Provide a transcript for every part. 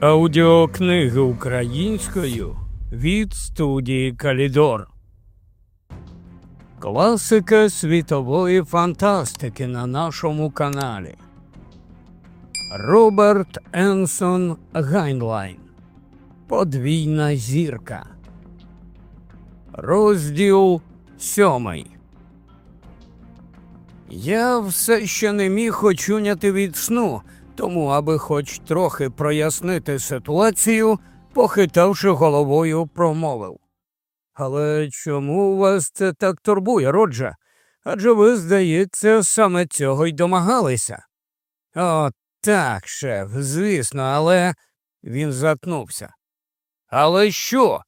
Аудіокниги українською від студії Калідор. Класика світової фантастики на нашому каналі. Роберт Енсон Гайнлайн. Подвійна зірка. Розділ сьомий. Я все ще не міг очуняти від сну, тому, аби хоч трохи прояснити ситуацію, похитавши головою, промовив. Але чому вас це так турбує, Роджа? Адже ви, здається, саме цього й домагалися. О, так, шеф, звісно, але. Він затнувся. Але що?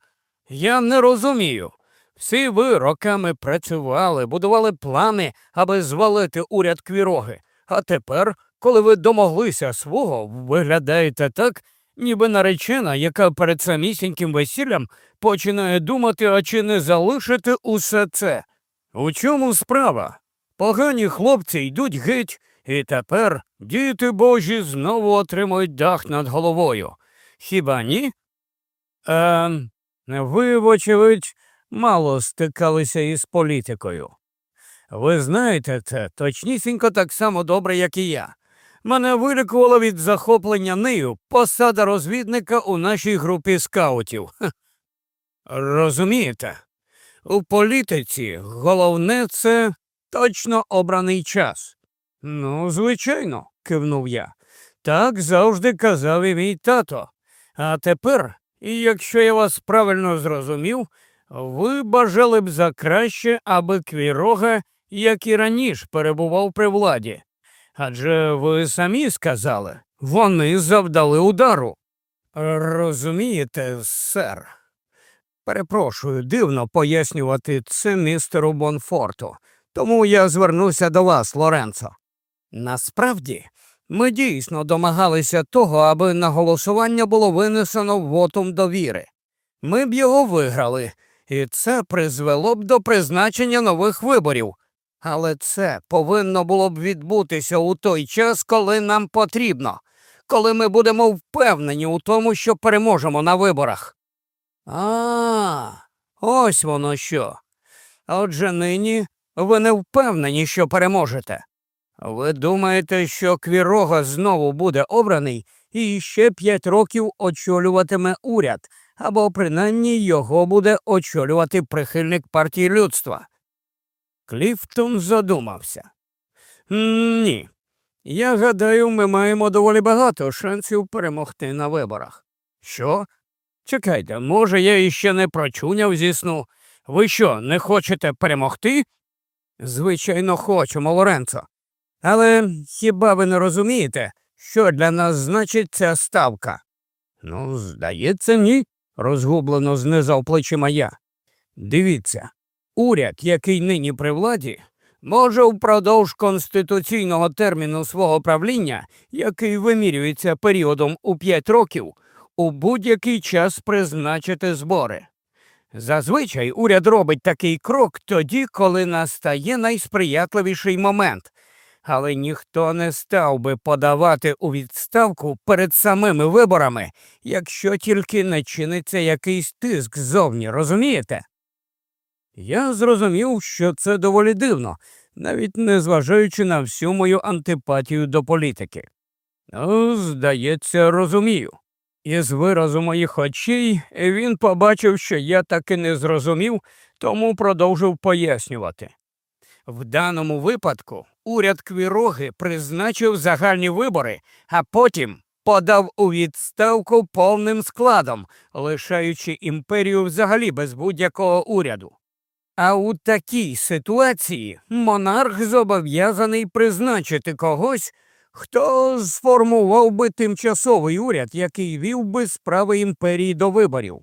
Я не розумію. Всі ви роками працювали, будували плани, аби звалити уряд квіроги, а тепер, коли ви домоглися свого, виглядаєте так, ніби наречена, яка перед самісіньким весіллям починає думати, а чи не залишити усе це. У чому справа? Погані хлопці йдуть геть, і тепер діти божі знову отримують дах над головою. Хіба ні? Ем, ви, вочевидь, мало стикалися із політикою. Ви знаєте це точнісінько так само добре, як і я. Мене вилікувала від захоплення нею посада розвідника у нашій групі скаутів. Розумієте, у політиці головне це точно обраний час. Ну, звичайно, кивнув я. Так завжди казав і мій тато. А тепер, якщо я вас правильно зрозумів, ви бажали б за краще, аби квірога, як і раніше, перебував при владі. Адже ви самі сказали, вони завдали удару. Розумієте, сер. Перепрошую, дивно пояснювати це містеру Бонфорту, тому я звернуся до вас, Лоренцо. Насправді, ми дійсно домагалися того, аби на голосування було винесено вотум довіри. Ми б його виграли, і це призвело б до призначення нових виборів. Але це повинно було б відбутися у той час, коли нам потрібно, коли ми будемо впевнені у тому, що переможемо на виборах. А, ось воно що. Отже нині ви не впевнені, що переможете. Ви думаєте, що Квірога знову буде обраний і ще п'ять років очолюватиме уряд, або принаймні його буде очолювати прихильник партії людства. Кліфтон задумався. Ні. Я гадаю, ми маємо доволі багато шансів перемогти на виборах. Що? Чекайте, може, я іще не прочуняв зі сну. Ви що, не хочете перемогти? Звичайно, хочемо, Лоренцо. Але хіба ви не розумієте, що для нас значить ця ставка? Ну, здається, ні, розгублено знизав плечима я. Дивіться, уряд, який нині при владі, може впродовж конституційного терміну свого правління, який вимірюється періодом у п'ять років, у будь-який час призначити збори. Зазвичай уряд робить такий крок тоді, коли настає найсприятливіший момент, але ніхто не став би подавати у відставку перед самими виборами, якщо тільки не чиниться якийсь тиск ззовні, розумієте? Я зрозумів, що це доволі дивно, навіть не зважаючи на всю мою антипатію до політики. Ну, здається, розумію. Із виразу моїх очей він побачив, що я таки не зрозумів, тому продовжив пояснювати. В даному випадку уряд Квіроги призначив загальні вибори, а потім подав у відставку повним складом, лишаючи імперію взагалі без будь-якого уряду. А у такій ситуації монарх зобов'язаний призначити когось, хто сформував би тимчасовий уряд, який вів би справи імперії до виборів.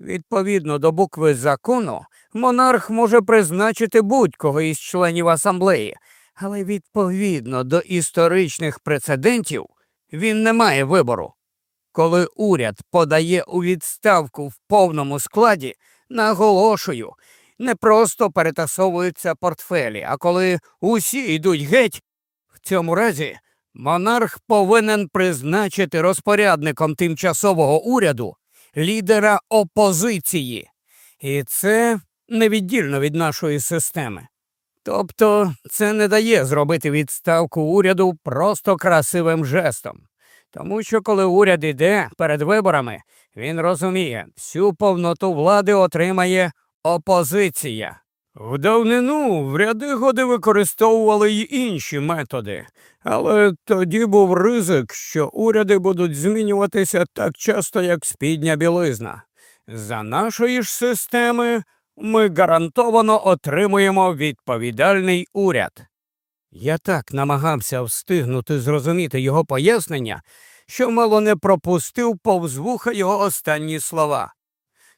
Відповідно до букви закону, монарх може призначити будь-кого із членів асамблеї, але відповідно до історичних прецедентів він не має вибору. Коли уряд подає у відставку в повному складі, наголошую, не просто перетасовуються портфелі, а коли усі йдуть геть, в цьому разі Монарх повинен призначити розпорядником тимчасового уряду лідера опозиції, і це невіддільно від нашої системи. Тобто це не дає зробити відставку уряду просто красивим жестом. Тому що коли уряд іде перед виборами, він розуміє, всю повноту влади отримає опозиція. В давнину в ряди годи використовували й інші методи, але тоді був ризик, що уряди будуть змінюватися так часто, як спідня білизна. За нашої ж системи ми гарантовано отримуємо відповідальний уряд. Я так намагався встигнути зрозуміти його пояснення, що мало не пропустив повз вуха його останні слова.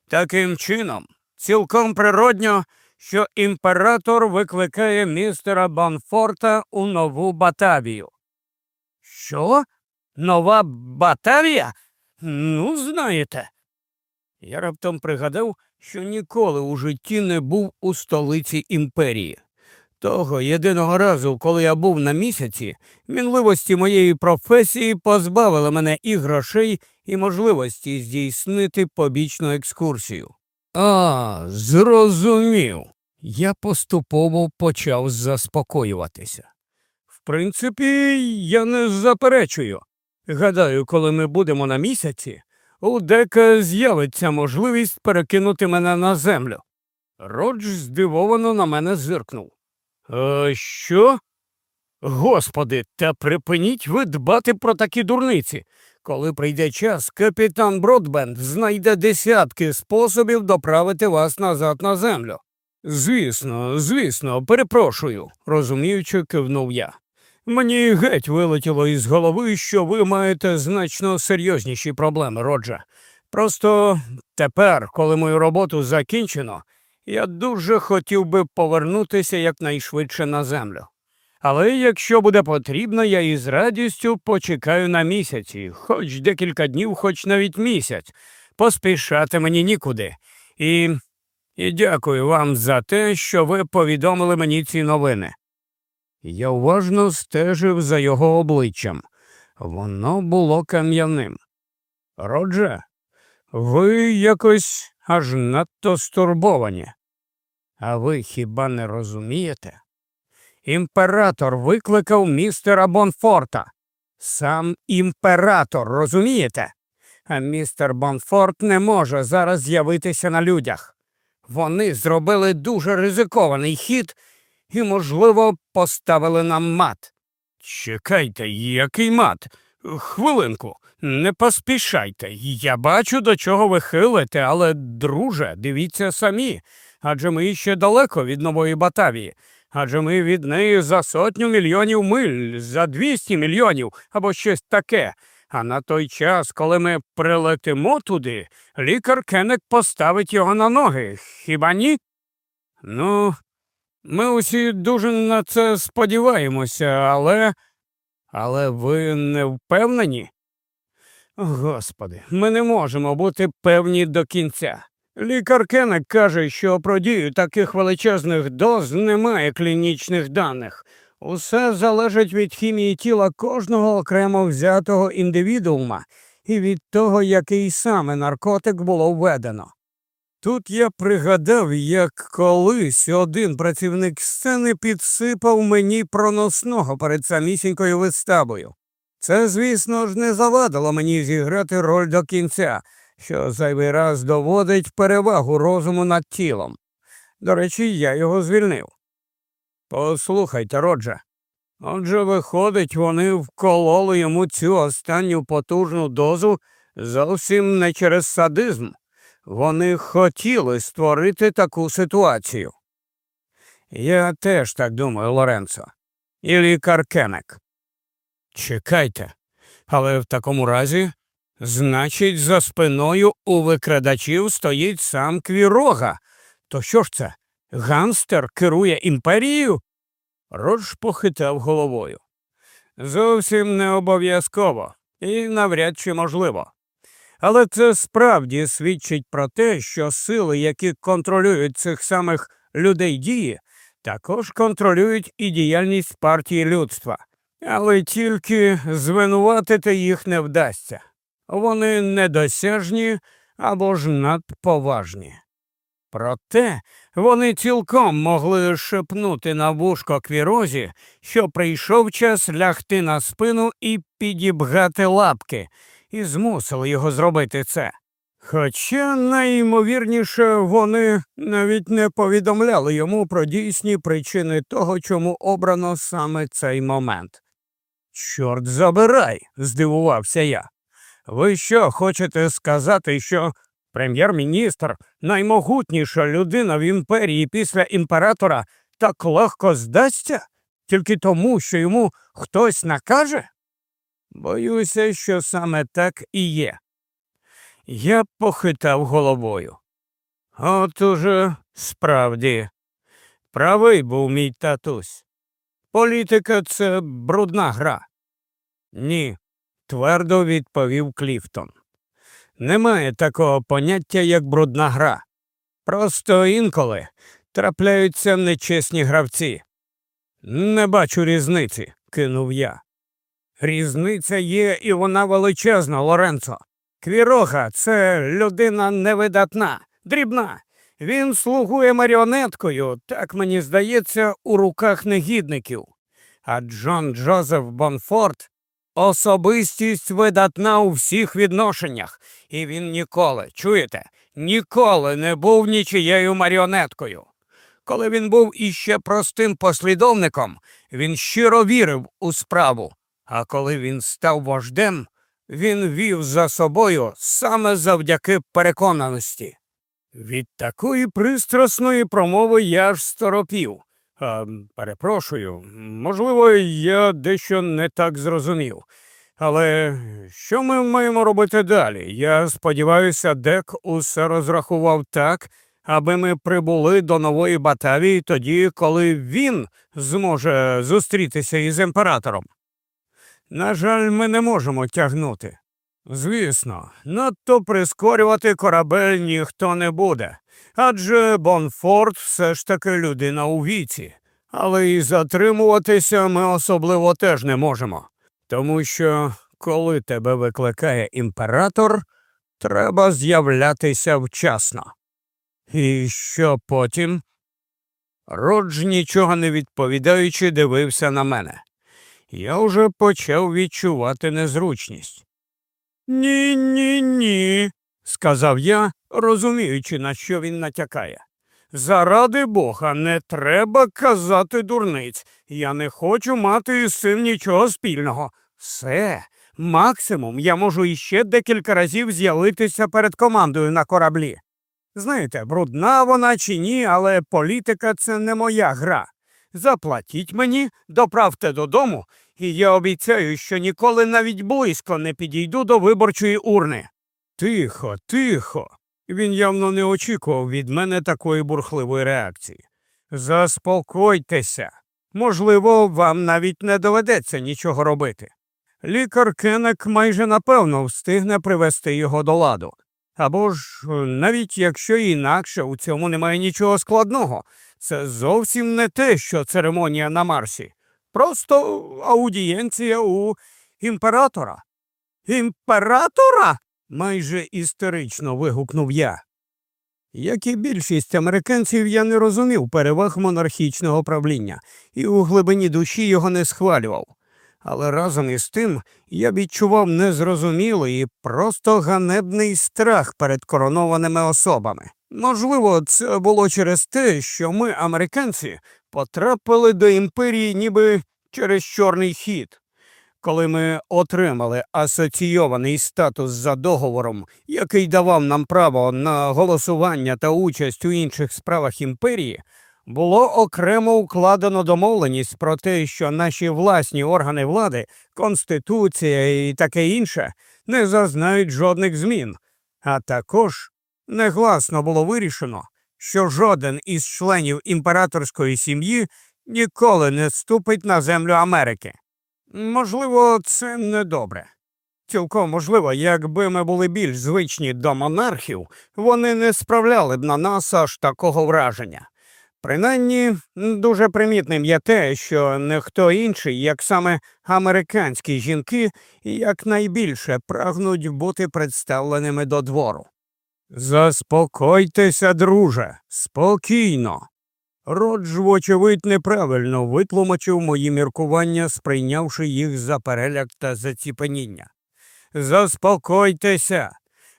Таким чином, цілком природньо, що імператор викликає містера Банфорта у нову Батавію. Що? Нова Батавія? Ну, знаєте. Я раптом пригадав, що ніколи у житті не був у столиці імперії. Того єдиного разу, коли я був на місяці, мінливості моєї професії позбавили мене і грошей, і можливості здійснити побічну екскурсію. А, зрозумів. Я поступово почав заспокоюватися. В принципі, я не заперечую. Гадаю, коли ми будемо на місяці, у дека з'явиться можливість перекинути мене на землю. Родж здивовано на мене зиркнув. «Е, Що? Господи, та припиніть ви дбати про такі дурниці. Коли прийде час, капітан Бродбенд знайде десятки способів доправити вас назад на землю. Звісно, звісно, перепрошую, розуміючи, кивнув я. Мені геть вилетіло із голови, що ви маєте значно серйозніші проблеми, Роджа. Просто тепер, коли мою роботу закінчено, я дуже хотів би повернутися якнайшвидше на землю. Але якщо буде потрібно, я із радістю почекаю на місяці, хоч декілька днів, хоч навіть місяць. Поспішати мені нікуди. І, І дякую вам за те, що ви повідомили мені ці новини. Я уважно стежив за його обличчям. Воно було кам'яним. Родже, ви якось аж надто стурбовані. А ви хіба не розумієте? Імператор викликав містера Бонфорта. Сам імператор, розумієте? А містер Бонфорт не може зараз з'явитися на людях. Вони зробили дуже ризикований хід і, можливо, поставили нам мат. Чекайте, який мат? Хвилинку, не поспішайте. Я бачу, до чого ви хилите, але, друже, дивіться самі. Адже ми ще далеко від нової Батавії. Адже ми від неї за сотню мільйонів миль, за 200 мільйонів або щось таке. А на той час, коли ми прилетимо туди, лікар Кенек поставить його на ноги. Хіба ні? Ну, ми усі дуже на це сподіваємося, але. Але ви не впевнені? Господи, ми не можемо бути певні до кінця. Лікар Кенек каже, що про дію таких величезних доз немає клінічних даних. Усе залежить від хімії тіла кожного окремо взятого індивідуума і від того, який саме наркотик було введено. Тут я пригадав, як колись один працівник сцени підсипав мені проносного перед самісінькою виставою. Це, звісно ж, не завадило мені зіграти роль до кінця що зайвий раз доводить перевагу розуму над тілом. До речі, я його звільнив. Послухайте, Родже, отже, виходить, вони вкололи йому цю останню потужну дозу зовсім не через садизм. Вони хотіли створити таку ситуацію. Я теж так думаю, Лоренцо. І лікар Кенек. Чекайте, але в такому разі Значить, за спиною у викрадачів стоїть сам Квірога. То що ж це? Ганстер керує імперією? Родж похитав головою. Зовсім не обов'язково і навряд чи можливо. Але це справді свідчить про те, що сили, які контролюють цих самих людей дії, також контролюють і діяльність партії людства. але тільки звинуватити їх не вдасться. Вони недосяжні або ж надповажні. Проте вони цілком могли шепнути на вушко квірозі, що прийшов час лягти на спину і підібгати лапки, і змусили його зробити це. Хоча найімовірніше вони навіть не повідомляли йому про дійсні причини того, чому обрано саме цей момент. Чорт забирай, здивувався я. Ви що хочете сказати, що прем'єр-міністр, наймогутніша людина в імперії після імператора, так легко здасться тільки тому, що йому хтось накаже? Боюся, що саме так і є. Я похитав головою. От уже справді, правий був мій татусь. Політика це брудна гра. Ні, твердо відповів Кліфтон. Немає такого поняття, як брудна гра. Просто інколи трапляються нечесні гравці. Не бачу різниці, кинув я. Різниця є, і вона величезна, Лоренцо. Квірога це людина невидатна, дрібна. Він слугує маріонеткою, так мені здається, у руках негідників. А Джон Джозеф Бонфорд особистість видатна у всіх відношеннях, і він ніколи, чуєте, ніколи не був нічією маріонеткою. Коли він був іще простим послідовником, він щиро вірив у справу, а коли він став вождем, він вів за собою саме завдяки переконаності. Від такої пристрасної промови я ж сторопів. А, Перепрошую, можливо, я дещо не так зрозумів. Але що ми маємо робити далі? Я сподіваюся, Дек усе розрахував так, аби ми прибули до нової Батавії тоді, коли він зможе зустрітися із імператором. На жаль, ми не можемо тягнути. Звісно, надто прискорювати корабель ніхто не буде, адже Бонфорд все ж таки людина у віці, але і затримуватися ми особливо теж не можемо, тому що, коли тебе викликає імператор, треба з'являтися вчасно. І що потім? Родж, нічого не відповідаючи, дивився на мене. Я вже почав відчувати незручність. Ні, ні, ні, сказав я, розуміючи, на що він натякає. Заради бога, не треба казати дурниць. Я не хочу мати із цим нічого спільного. Все, максимум я можу іще декілька разів з'явитися перед командою на кораблі. Знаєте, брудна вона чи ні, але політика це не моя гра. Заплатіть мені, доправте додому, і я обіцяю, що ніколи навіть близько не підійду до виборчої урни. Тихо, тихо. Він явно не очікував від мене такої бурхливої реакції. Заспокойтеся. Можливо, вам навіть не доведеться нічого робити. Лікар Кенек майже напевно встигне привести його до ладу. Або ж, навіть якщо інакше у цьому немає нічого складного, це зовсім не те, що церемонія на Марсі. Просто аудієнція у імператора. Імператора? Майже істерично вигукнув я. Як і більшість американців, я не розумів переваг монархічного правління і у глибині душі його не схвалював. Але разом із тим я відчував незрозумілий і просто ганебний страх перед коронованими особами. Можливо, це було через те, що ми, американці, потрапили до імперії ніби через чорний хід. Коли ми отримали асоційований статус за договором, який давав нам право на голосування та участь у інших справах імперії, було окремо укладено домовленість про те, що наші власні органи влади, конституція і таке інше не зазнають жодних змін, а також негласно було вирішено, що жоден із членів імператорської сім'ї ніколи не ступить на землю Америки. Можливо, це недобре. Цілком можливо, якби ми були більш звичні до монархів, вони не справляли б на нас аж такого враження. Принаймні, дуже примітним є те, що не хто інший, як саме американські жінки, якнайбільше прагнуть бути представленими до двору. Заспокойтеся, друже, спокійно. Родж, вочевидь, неправильно витлумачив мої міркування, сприйнявши їх за переляк та заціпеніння. Заспокойтеся.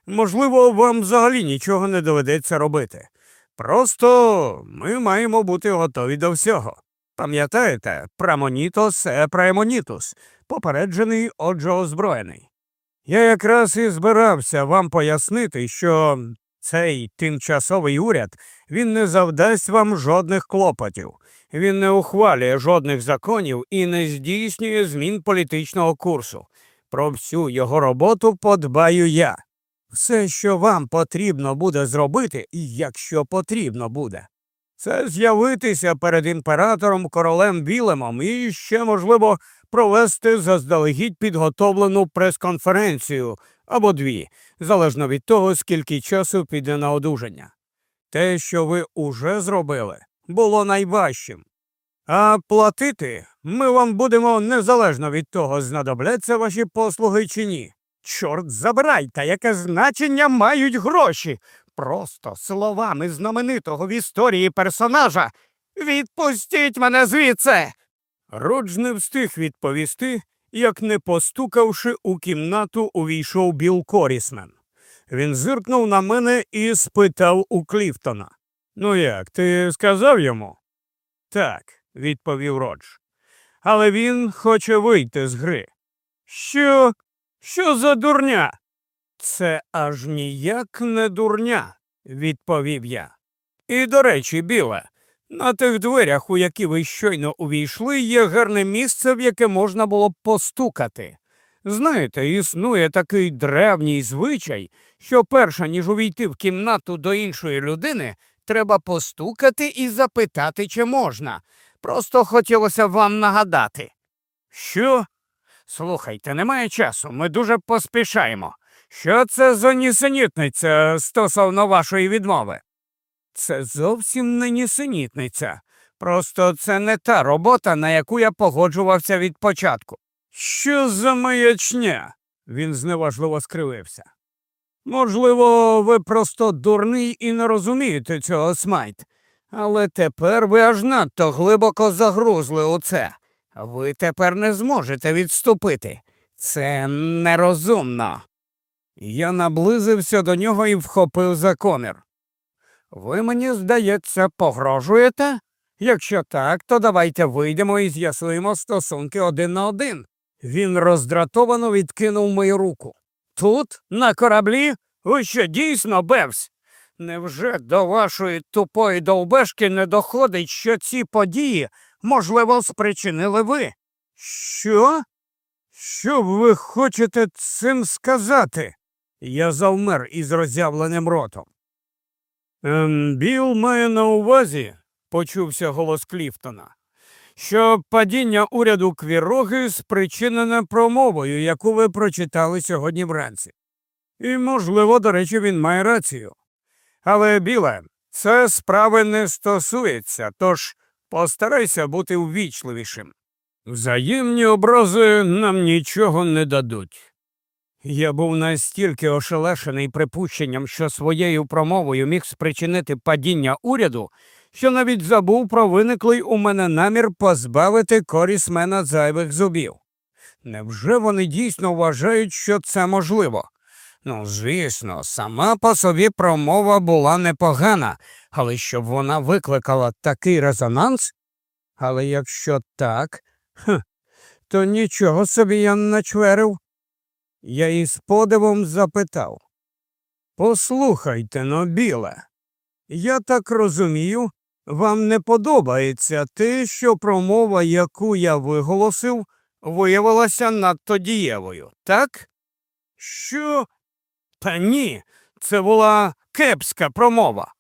Можливо, вам взагалі нічого не доведеться робити. Просто ми маємо бути готові до всього. Пам'ятаєте, прамонітос е праемонітус, попереджений, отже, озброєний. Я якраз і збирався вам пояснити, що цей тимчасовий уряд він не завдасть вам жодних клопотів, він не ухвалює жодних законів і не здійснює змін політичного курсу. Про всю його роботу подбаю я. Все, що вам потрібно буде зробити, якщо потрібно буде, це з'явитися перед імператором королем Вілемом і ще, можливо, провести заздалегідь підготовлену прес-конференцію або дві, залежно від того, скільки часу піде на одужання. Те, що ви уже зробили, було найважчим. А платити ми вам будемо незалежно від того, знадобляться ваші послуги чи ні. Чорт забирайте, яке значення мають гроші. Просто словами знаменитого в історії персонажа. Відпустіть мене звідси. Родж не встиг відповісти, як не постукавши у кімнату, увійшов Біл Корісмен. Він зиркнув на мене і спитав у Кліфтона. Ну як, ти сказав йому? Так, відповів Родж. Але він хоче вийти з гри. Що? Що за дурня? Це аж ніяк не дурня, відповів я. І, до речі, біле, на тих дверях, у які ви щойно увійшли, є гарне місце, в яке можна було б постукати. Знаєте, існує такий древній звичай, що перша ніж увійти в кімнату до іншої людини, треба постукати і запитати, чи можна. Просто хотілося вам нагадати. Що? Слухайте, немає часу, ми дуже поспішаємо. Що це за нісенітниця стосовно вашої відмови? Це зовсім не нісенітниця. Просто це не та робота, на яку я погоджувався від початку. Що за маячня? Він зневажливо скривився. Можливо, ви просто дурний і не розумієте цього смайт, але тепер ви аж надто глибоко загрузли у це. Ви тепер не зможете відступити. Це нерозумно. Я наблизився до нього і вхопив за комір. Ви мені, здається, погрожуєте? Якщо так, то давайте вийдемо і з'ясуємо стосунки один на один. Він роздратовано відкинув мою руку. Тут, на кораблі, ви що дійсно Бевс? Невже до вашої тупої довбешки не доходить, що ці події, можливо, спричинили ви? Що? Що ви хочете цим сказати? Я завмер із роззявленим ротом. Ем, Біл має на увазі, почувся голос Кліфтона, що падіння уряду Квіроги спричинене промовою, яку ви прочитали сьогодні вранці. І, можливо, до речі, він має рацію. Але, біле, це справи не стосується, тож постарайся бути ввічливішим. Взаємні образи нам нічого не дадуть. Я був настільки ошелешений припущенням, що своєю промовою міг спричинити падіння уряду, що навіть забув про виниклий у мене намір позбавити корісмена зайвих зубів. Невже вони дійсно вважають, що це можливо? Ну, звісно, сама по собі промова була непогана, але щоб вона викликала такий резонанс. Але якщо так, хм, то нічого собі я не начверив. Я із подивом запитав Послухайте но, біле, я так розумію, вам не подобається те, що промова, яку я виголосив, виявилася надто дієвою, так? Що? Та ні, це була кепська промова.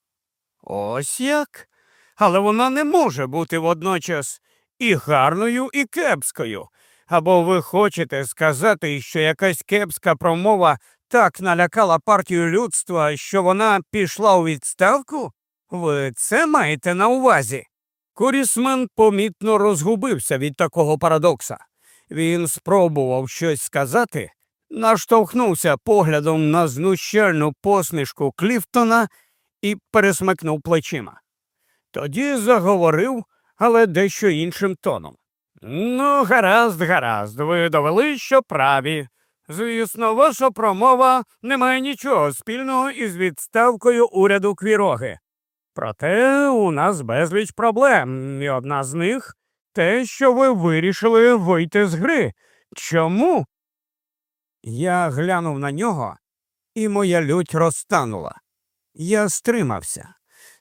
Ось як? Але вона не може бути водночас і гарною, і кепською. Або ви хочете сказати, що якась кепська промова так налякала партію людства, що вона пішла у відставку? Ви це маєте на увазі? Корісмен помітно розгубився від такого парадокса. Він спробував щось сказати, наштовхнувся поглядом на знущальну посмішку Кліфтона і пересмикнув плечима. Тоді заговорив, але дещо іншим тоном. Ну, гаразд, гаразд, ви довели, що праві. Звісно, ваша промова не має нічого спільного із відставкою уряду Квіроги. Проте у нас безліч проблем, і одна з них те, що ви вирішили вийти з гри. Чому? Я глянув на нього, і моя лють розтанула. Я стримався.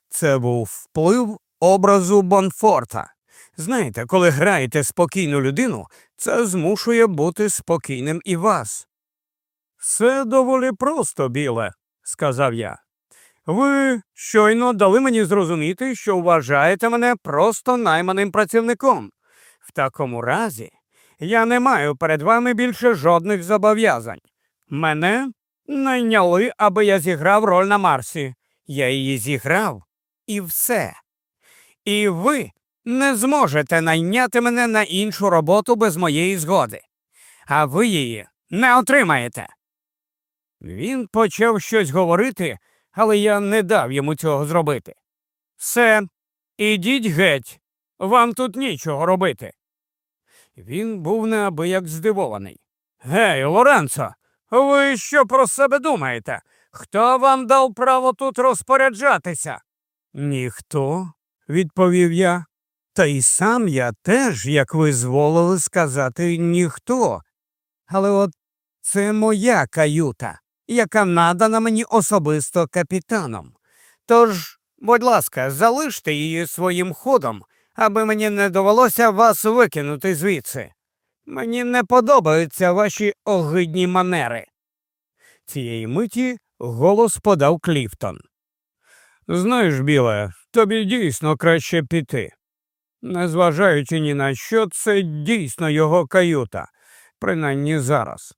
Це був вплив образу Бонфорта. Знаєте, коли граєте спокійну людину, це змушує бути спокійним і вас. Все доволі просто, біле, сказав я. Ви щойно дали мені зрозуміти, що вважаєте мене просто найманим працівником. В такому разі я не маю перед вами більше жодних зобов'язань. Мене найняли, аби я зіграв роль на Марсі. Я її зіграв і все. І ви не зможете найняти мене на іншу роботу без моєї згоди, а ви її не отримаєте. Він почав щось говорити, але я не дав йому цього зробити. Все, ідіть геть, вам тут нічого робити. Він був неабияк здивований. Гей, Лоренцо, ви що про себе думаєте? Хто вам дав право тут розпоряджатися? Ніхто, відповів я. Та й сам я теж, як ви зволили сказати, ніхто. Але от це моя каюта, яка надана мені особисто капітаном. Тож, будь ласка, залиште її своїм ходом, аби мені не довелося вас викинути звідси. Мені не подобаються ваші огидні манери. Цієї миті голос подав Кліфтон. Знаєш, біле, тобі дійсно краще піти. Незважаючи ні на що, це дійсно його каюта, принаймні зараз.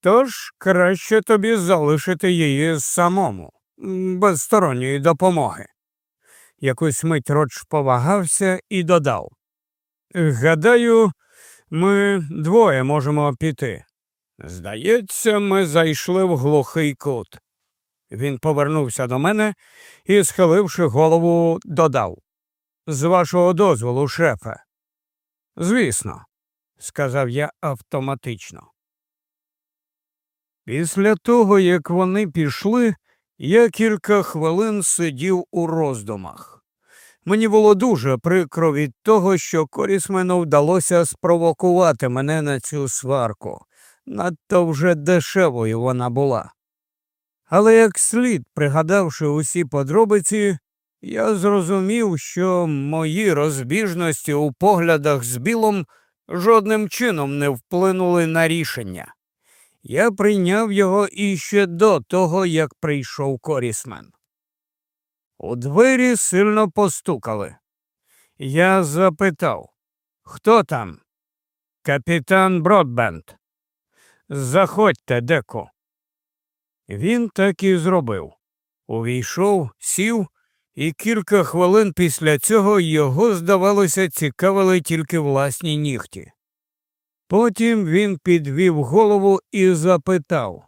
Тож краще тобі залишити її самому, без сторонньої допомоги. Якусь мить Родж повагався і додав. Гадаю, ми двоє можемо піти. Здається, ми зайшли в глухий кут. Він повернувся до мене і, схиливши голову, додав З вашого дозволу, шефе. Звісно, сказав я автоматично. Після того, як вони пішли, я кілька хвилин сидів у роздумах. Мені було дуже прикро від того, що Корісмену вдалося спровокувати мене на цю сварку. Надто вже дешевою вона була. Але як слід, пригадавши усі подробиці, я зрозумів, що мої розбіжності у поглядах з білом жодним чином не вплинули на рішення. Я прийняв його іще до того, як прийшов корісмен. У двері сильно постукали. Я запитав, хто там? Капітан Бродбенд. Заходьте, деко. Він так і зробив. Увійшов, сів, і кілька хвилин після цього його, здавалося, цікавили тільки власні нігті. Потім він підвів голову і запитав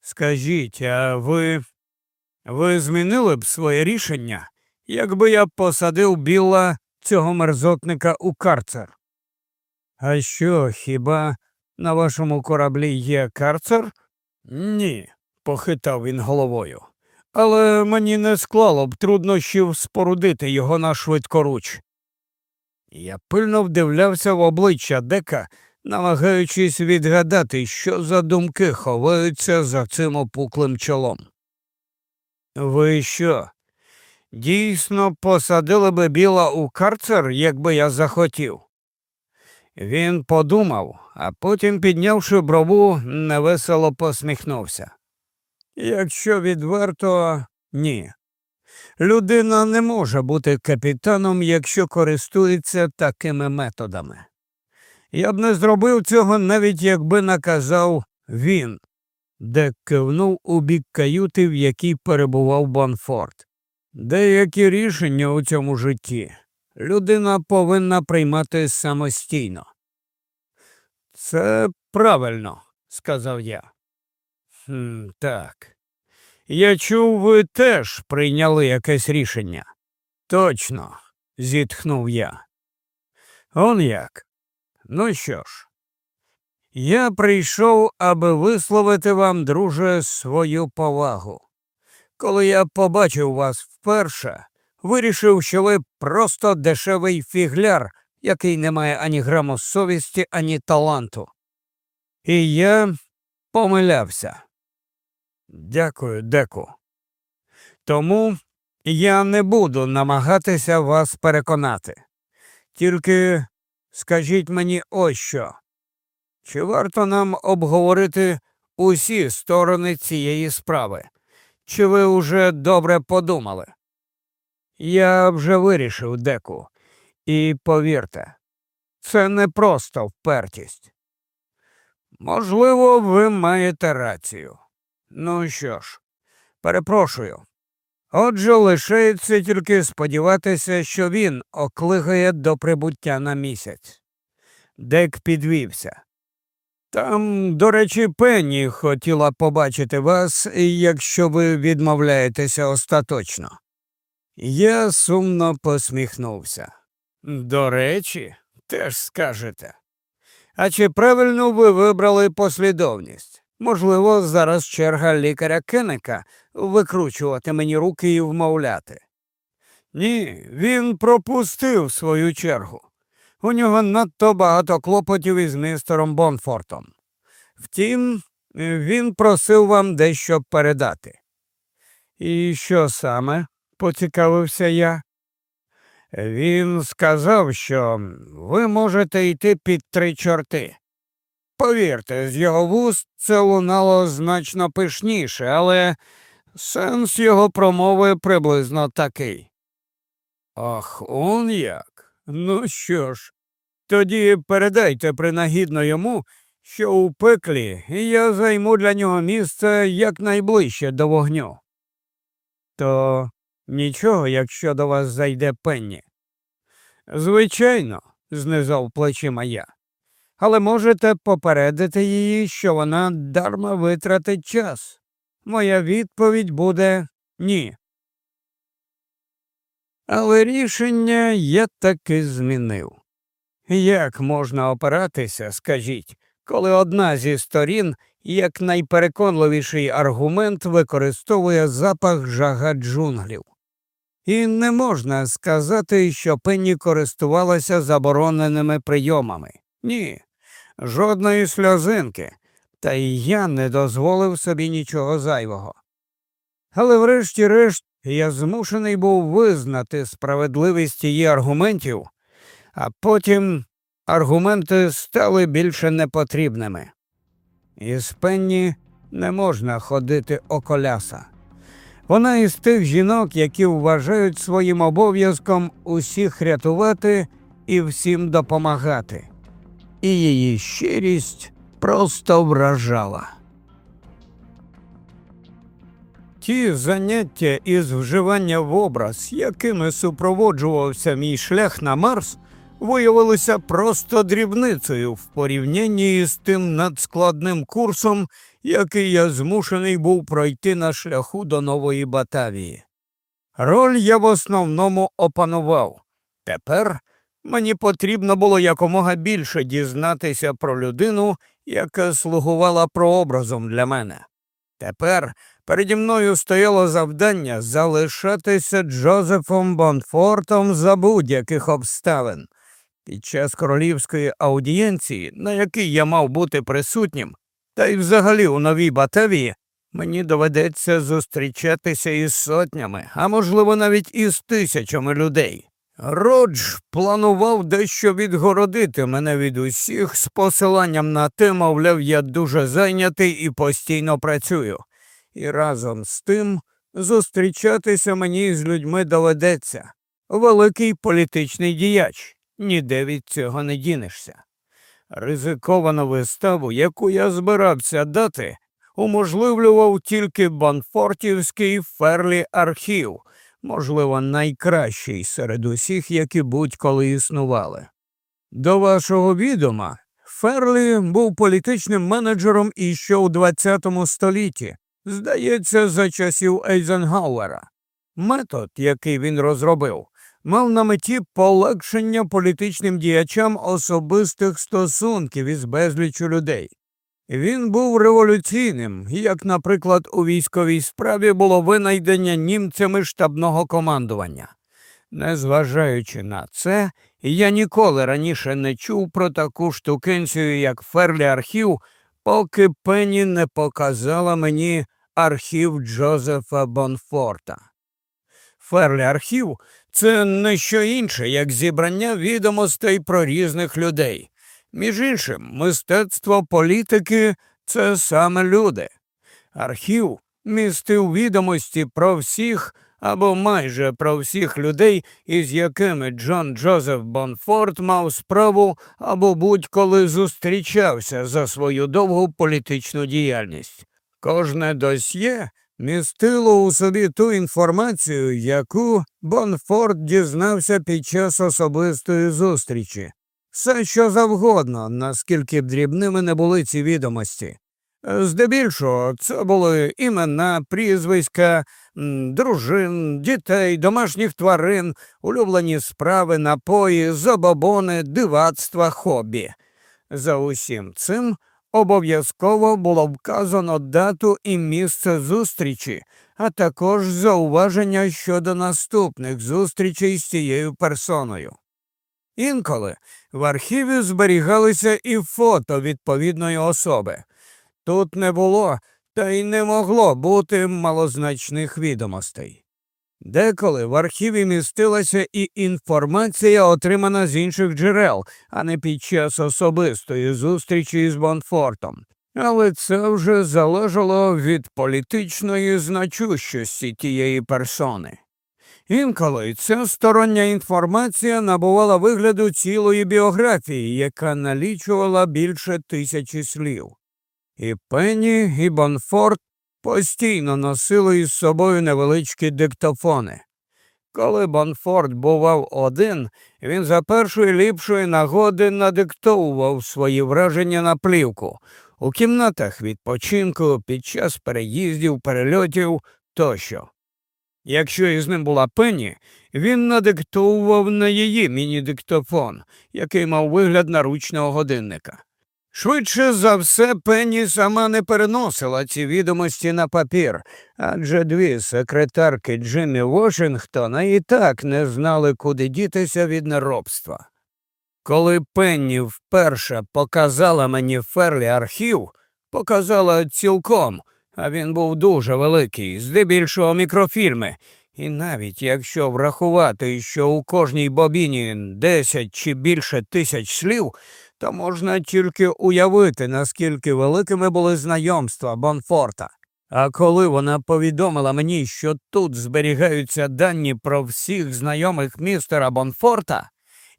Скажіть, а ви ви змінили б своє рішення, якби я посадив біла цього мерзотника у карцер? А що, хіба на вашому кораблі є карцер? Ні, похитав він головою. Але мені не склало б труднощів спорудити його на швидкоруч. Я пильно вдивлявся в обличчя дека, намагаючись відгадати, що за думки ховаються за цим опуклим чолом. Ви що? Дійсно посадили би біла у карцер, якби я захотів? Він подумав, а потім, піднявши брову, невесело посміхнувся. Якщо відверто, ні. Людина не може бути капітаном, якщо користується такими методами. Я б не зробив цього навіть якби наказав він, де кивнув у бік каюти, в якій перебував Бонфорд. Деякі рішення у цьому житті людина повинна приймати самостійно. Це правильно, сказав я. «Хм, Так. Я чув, ви теж прийняли якесь рішення. Точно, зітхнув я. Он як. Ну що ж, я прийшов, аби висловити вам, друже, свою повагу. Коли я побачив вас вперше, вирішив, що ви просто дешевий фігляр, який не має ані граму совісті, ані таланту. І я помилявся. Дякую, деку. Тому я не буду намагатися вас переконати. Тільки скажіть мені ось що. Чи варто нам обговорити усі сторони цієї справи? Чи ви уже добре подумали? Я вже вирішив деку, і повірте, це не просто впертість. Можливо, ви маєте рацію. Ну що ж, перепрошую. Отже, лишається тільки сподіватися, що він оклигає до прибуття на місяць. Дек підвівся. Там, до речі, Пенні хотіла побачити вас, якщо ви відмовляєтеся остаточно. Я сумно посміхнувся. До речі, теж скажете. А чи правильно ви вибрали послідовність? Можливо, зараз черга лікаря Кеннека викручувати мені руки і вмовляти. Ні, він пропустив свою чергу. У нього надто багато клопотів із містером Бонфортом. Втім, він просив вам дещо передати. І що саме? поцікавився я. Він сказав, що ви можете йти під три чорти. Повірте, з його вуст це лунало значно пишніше, але сенс його промови приблизно такий. Ах, он як? Ну що ж, тоді передайте принагідно йому, що у пеклі я займу для нього місце якнайближче до вогню. То нічого, якщо до вас зайде пенні. Звичайно, знизав плечима я але можете попередити її, що вона дарма витратить час. Моя відповідь буде ні. Але рішення я таки змінив. Як можна опиратися, скажіть, коли одна зі сторін, як найпереконливіший аргумент, використовує запах жага джунглів? І не можна сказати, що Пенні користувалася забороненими прийомами. Ні, жодної сльозинки, та й я не дозволив собі нічого зайвого. Але врешті-решт я змушений був визнати справедливість її аргументів, а потім аргументи стали більше непотрібними. Із Пенні не можна ходити околяса. Вона із тих жінок, які вважають своїм обов'язком усіх рятувати і всім допомагати і її щирість просто вражала. Ті заняття із вживання в образ, якими супроводжувався мій шлях на Марс, виявилися просто дрібницею в порівнянні з тим надскладним курсом, який я змушений був пройти на шляху до нової Батавії. Роль я в основному опанував. Тепер Мені потрібно було якомога більше дізнатися про людину, яка слугувала прообразом для мене. Тепер переді мною стояло завдання залишатися Джозефом Бонфортом за будь-яких обставин. Під час королівської аудієнції, на якій я мав бути присутнім, та й взагалі у новій Батавії, мені доведеться зустрічатися із сотнями, а можливо навіть із тисячами людей. Родж планував дещо відгородити мене від усіх з посиланням на те, мовляв, я дуже зайнятий і постійно працюю. І разом з тим зустрічатися мені з людьми доведеться. Великий політичний діяч, ніде від цього не дінешся. Ризиковану виставу, яку я збирався дати, уможливлював тільки Бонфортівський ферлі архів можливо, найкращий серед усіх, які будь-коли існували. До вашого відома, Ферлі був політичним менеджером іще у ХХ столітті, здається, за часів Ейзенгауера. Метод, який він розробив, мав на меті полегшення політичним діячам особистих стосунків із безліччю людей. Він був революційним, як, наприклад, у військовій справі було винайдення німцями штабного командування. Незважаючи на це, я ніколи раніше не чув про таку штукенцію, як Ферлі архів, поки Пенні не показала мені архів Джозефа Бонфорта. Ферлі архів це не що інше, як зібрання відомостей про різних людей. Між іншим, мистецтво політики це саме люди. Архів містив відомості про всіх або майже про всіх людей, із якими Джон Джозеф Бонфорд мав справу або будь-коли зустрічався за свою довгу політичну діяльність. Кожне досьє містило у собі ту інформацію, яку Бонфорд дізнався під час особистої зустрічі. Все що завгодно, наскільки б дрібними не були ці відомості. Здебільшого це були імена, прізвиська, дружин, дітей, домашніх тварин, улюблені справи, напої, забобони, дивацтва, хобі. За усім цим обов'язково було вказано дату і місце зустрічі, а також зауваження щодо наступних зустрічей з цією персоною. Інколи в архіві зберігалися і фото відповідної особи. Тут не було та й не могло бути малозначних відомостей. Деколи в архіві містилася і інформація, отримана з інших джерел, а не під час особистої зустрічі з Бонфортом. Але це вже залежало від політичної значущості тієї персони. Інколи ця стороння інформація набувала вигляду цілої біографії, яка налічувала більше тисячі слів. І Пенні, і Бонфорд постійно носили із собою невеличкі диктофони. Коли Бонфорд бував один, він за першої ліпшої нагоди надиктовував свої враження на плівку у кімнатах відпочинку, під час переїздів, перельотів тощо. Якщо із ним була Пенні, він надиктовував на її міні-диктофон, який мав вигляд наручного годинника. Швидше за все, Пенні сама не переносила ці відомості на папір, адже дві секретарки Джиммі Вашингтона і так не знали, куди дітися від неробства. Коли Пенні вперше показала мені Ферлі архів, показала цілком, а він був дуже великий, здебільшого мікрофільми, і навіть якщо врахувати, що у кожній бобіні десять чи більше тисяч слів, то можна тільки уявити, наскільки великими були знайомства Бонфорта. А коли вона повідомила мені, що тут зберігаються дані про всіх знайомих містера Бонфорта,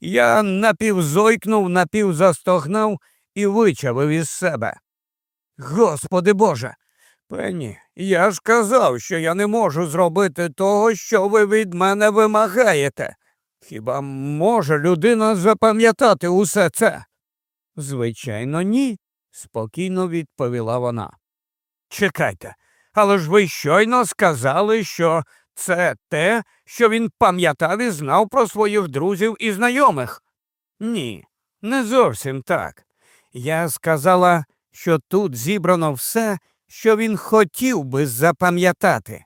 я напівзойкнув, напівзастогнав і вичавив із себе. Господи Боже, Пенні, я ж казав, що я не можу зробити того, що ви від мене вимагаєте. Хіба може людина запам'ятати усе це? Звичайно, ні, спокійно відповіла вона. Чекайте, але ж ви щойно сказали, що це те, що він пам'ятав і знав про своїх друзів і знайомих. Ні, не зовсім так. Я сказала, що тут зібрано все, що він хотів би запам'ятати.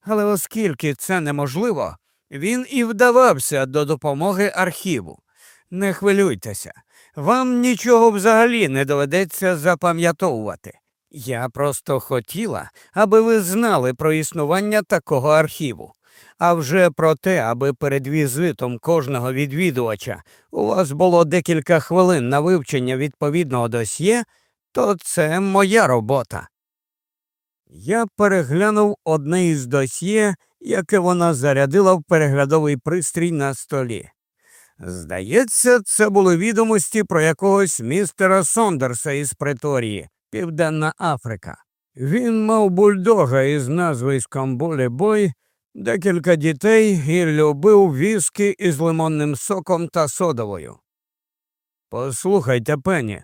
Але оскільки це неможливо, він і вдавався до допомоги архіву. Не хвилюйтеся, вам нічого взагалі не доведеться запам'ятовувати. Я просто хотіла, аби ви знали про існування такого архіву. А вже про те, аби перед візитом кожного відвідувача у вас було декілька хвилин на вивчення відповідного досьє, то це моя робота. Я переглянув одне із досьє, яке вона зарядила в переглядовий пристрій на столі. Здається, це були відомості про якогось містера Сондерса із Преторії, Південна Африка. Він мав бульдога із на звиськом Бой декілька дітей і любив віскі із лимонним соком та содовою. Послухайте, Пенні,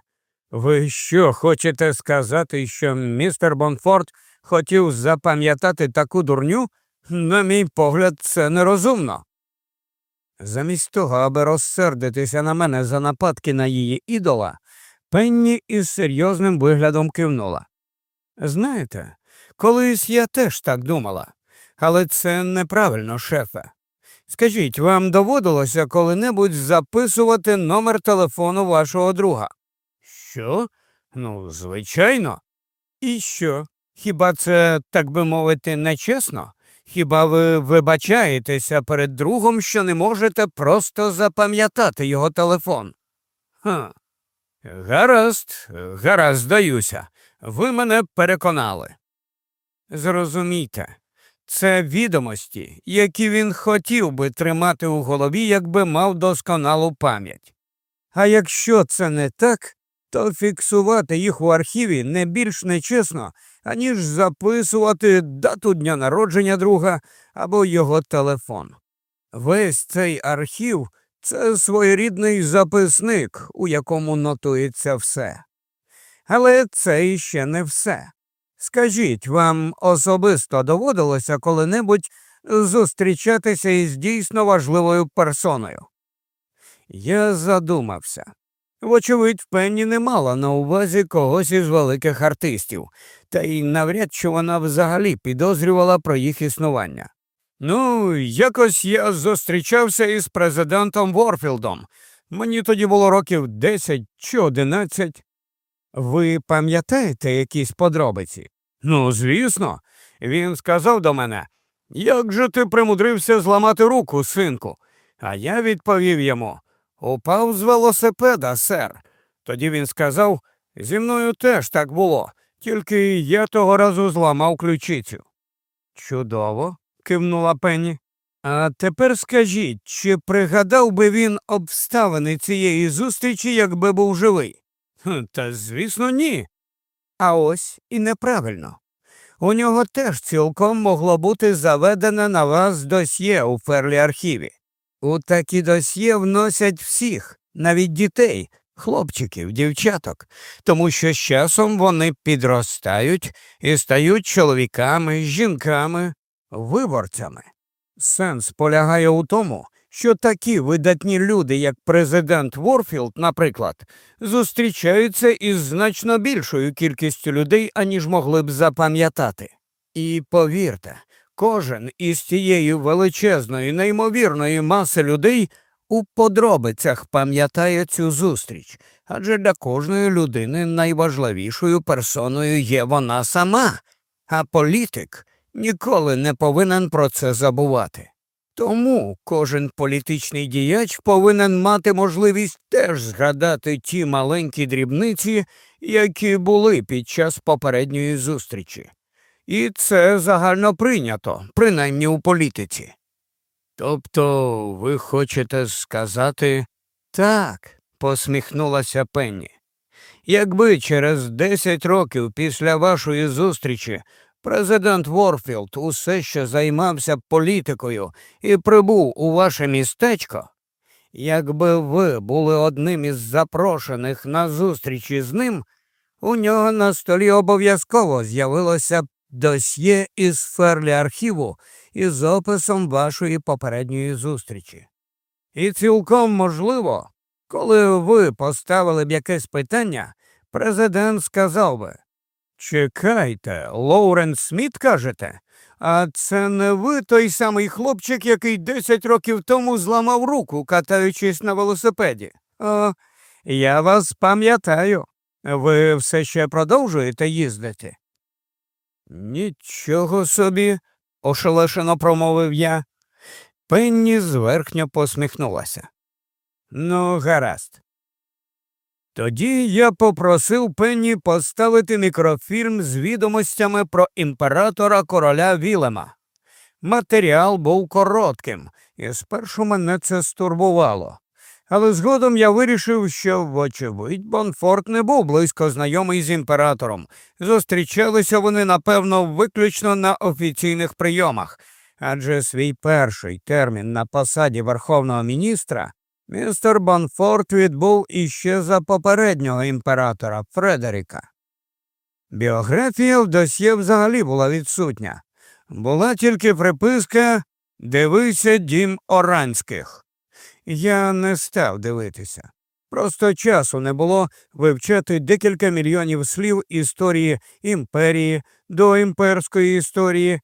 ви що хочете сказати, що містер Бонфорд хотів запам'ятати таку дурню? На мій погляд, це нерозумно. Замість того, аби розсердитися на мене за нападки на її ідола, Пенні із серйозним виглядом кивнула. Знаєте, колись я теж так думала, але це неправильно, шефе. Скажіть, вам доводилося коли-небудь записувати номер телефону вашого друга? Що? Ну, звичайно. І що? Хіба це, так би мовити, нечесно? Хіба ви вибачаєтеся перед другом, що не можете просто запам'ятати його телефон? Ха. Гаразд, гаразд, здаюся. Ви мене переконали. Зрозумійте, це відомості, які він хотів би тримати у голові, якби мав досконалу пам'ять. А якщо це не так, то фіксувати їх у архіві не більш нечесно, аніж записувати дату дня народження друга або його телефон. Весь цей архів це своєрідний записник, у якому нотується все. Але це іще не все. Скажіть, вам особисто доводилося коли-небудь зустрічатися із дійсно важливою персоною? Я задумався. Вочевидь, Пенні не мала на увазі когось із великих артистів, та й навряд чи вона взагалі підозрювала про їх існування. Ну, якось я зустрічався із президентом Ворфілдом. Мені тоді було років десять чи одинадцять. Ви пам'ятаєте якісь подробиці? Ну, звісно, він сказав до мене, як же ти примудрився зламати руку, синку? А я відповів йому Упав з велосипеда, сер. Тоді він сказав, зі мною теж так було, тільки я того разу зламав ключицю. Чудово, кивнула Пенні. А тепер скажіть, чи пригадав би він обставини цієї зустрічі, якби був живий? Та, звісно, ні. А ось і неправильно. У нього теж цілком могло бути заведене на вас досьє у Ферлі-архіві. У такі досьє вносять всіх, навіть дітей, хлопчиків, дівчаток, тому що з часом вони підростають і стають чоловіками, жінками, виборцями. Сенс полягає у тому, що такі видатні люди, як президент Ворфілд, наприклад, зустрічаються із значно більшою кількістю людей, аніж могли б запам'ятати. І повірте, кожен із цієї величезної, неймовірної маси людей у подробицях пам'ятає цю зустріч, адже для кожної людини найважливішою персоною є вона сама, а політик ніколи не повинен про це забувати. Тому кожен політичний діяч повинен мати можливість теж згадати ті маленькі дрібниці, які були під час попередньої зустрічі. І це загально прийнято, принаймні у політиці. Тобто ви хочете сказати так, посміхнулася Пенні. Якби через десять років після вашої зустрічі президент Ворфілд усе ще займався політикою і прибув у ваше містечко, якби ви були одним із запрошених на зустрічі з ним, у нього на столі обов'язково з'явилося досьє із ферлі архіву із описом вашої попередньої зустрічі. І цілком можливо, коли ви поставили б якесь питання, президент сказав би Чекайте, Лоурен Сміт кажете? А це не ви той самий хлопчик, який десять років тому зламав руку, катаючись на велосипеді. О, я вас пам'ятаю. Ви все ще продовжуєте їздити? Нічого собі, ошелешено промовив я. Пенні зверхньо посміхнулася. Ну, гаразд. Тоді я попросив Пенні поставити мікрофільм з відомостями про імператора короля Вілема. Матеріал був коротким, і спершу мене це стурбувало. Але згодом я вирішив, що, вочевидь, Бонфорт не був близько знайомий з імператором. Зустрічалися вони, напевно, виключно на офіційних прийомах. адже свій перший термін на посаді верховного міністра містер Бонфорт відбув іще за попереднього імператора Фредеріка. Біографія в досьє взагалі була відсутня. Була тільки приписка Дивися дім оранських. Я не став дивитися. Просто часу не було вивчати декілька мільйонів слів історії імперії до імперської історії,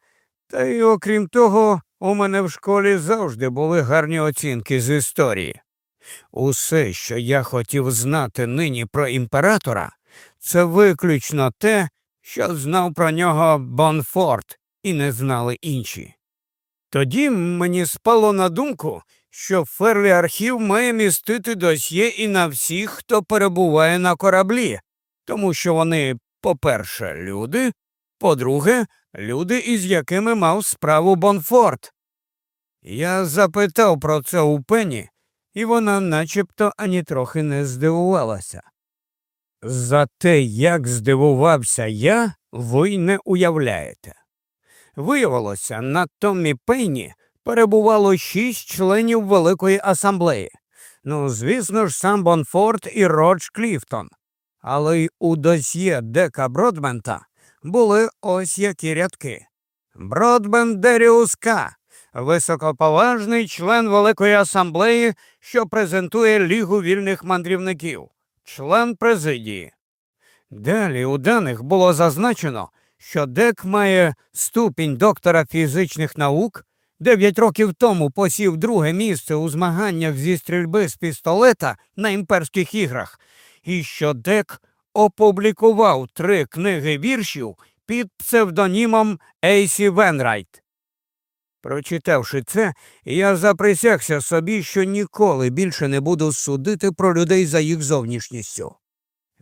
та й окрім того, у мене в школі завжди були гарні оцінки з історії. Усе, що я хотів знати нині про імператора, це виключно те, що знав про нього Бонфорт і не знали інші. Тоді мені спало на думку, що ферлі архів має містити досьє і на всіх, хто перебуває на кораблі, тому що вони, по-перше, люди, по-друге, люди, із якими мав справу Бонфорт. Я запитав про це у пені, і вона начебто ані трохи не здивувалася. За те, як здивувався я, ви не уявляєте. Виявилося, на Томмі Пейні перебувало шість членів Великої асамблеї. Ну, звісно ж, сам Бонфорд і Родж Кліфтон. Але й у досьє Дека Бродбента були ось які рядки. Бродбент Деріус К. Високоповажний член Великої асамблеї, що презентує Лігу вільних мандрівників, член президії. Далі у даних було зазначено, що Дек має ступінь доктора фізичних наук, дев'ять років тому посів друге місце у змаганнях зі стрільби з пістолета на імперських іграх, і що Дек опублікував три книги віршів під псевдонімом Ейсі Венрайт. Прочитавши це, я заприсягся собі, що ніколи більше не буду судити про людей за їх зовнішністю.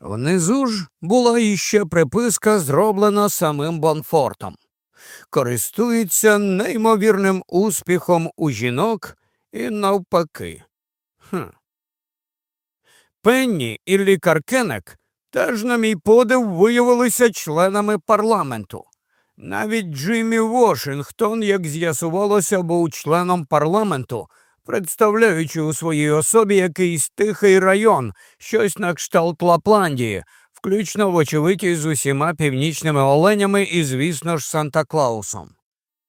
Внизу ж була іще приписка, зроблена самим Бонфортом. Користується неймовірним успіхом у жінок і навпаки. Хм. Пенні і лікар Кенек теж, на мій подив, виявилися членами парламенту. Навіть Джиммі Вашингтон, як з'ясувалося, був членом парламенту, представляючи у своїй особі якийсь тихий район, щось на кшталт Лапландії, включно вочевидь із усіма північними оленями і, звісно ж, Санта Клаусом.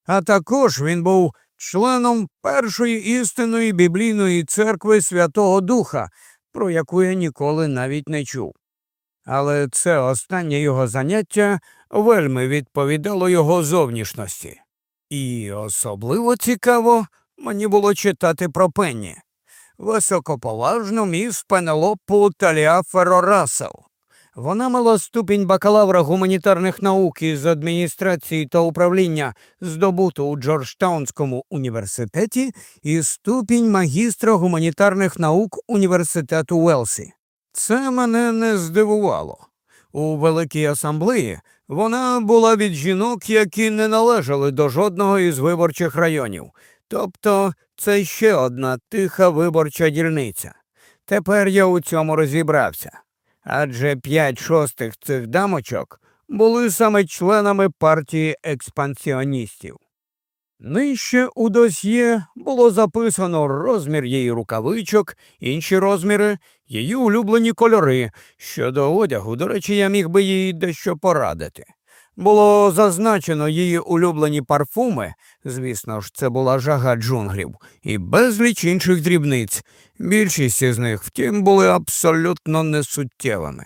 А також він був членом першої істинної біблійної церкви Святого Духа, про яку я ніколи навіть не чув. Але це останнє його заняття вельми відповідало його зовнішності. І особливо цікаво мені було читати про Пенні. Високоповажну міс Пенелопу Таліа Ферорасел. Вона мала ступінь бакалавра гуманітарних наук із адміністрації та управління, здобуту у Джорджтаунському університеті, і ступінь магістра гуманітарних наук університету Велсі. Це мене не здивувало. У Великій асамблеї вона була від жінок, які не належали до жодного із виборчих районів. Тобто це ще одна тиха виборча дільниця. Тепер я у цьому розібрався. Адже п'ять шостих цих дамочок були саме членами партії експансіоністів. Нижче у досьє було записано розмір її рукавичок, інші розміри, її улюблені кольори. Щодо одягу, до речі, я міг би їй дещо порадити. Було зазначено її улюблені парфуми, звісно ж, це була жага джунглів, і безліч інших дрібниць. Більшість із них, втім, були абсолютно несуттєвими.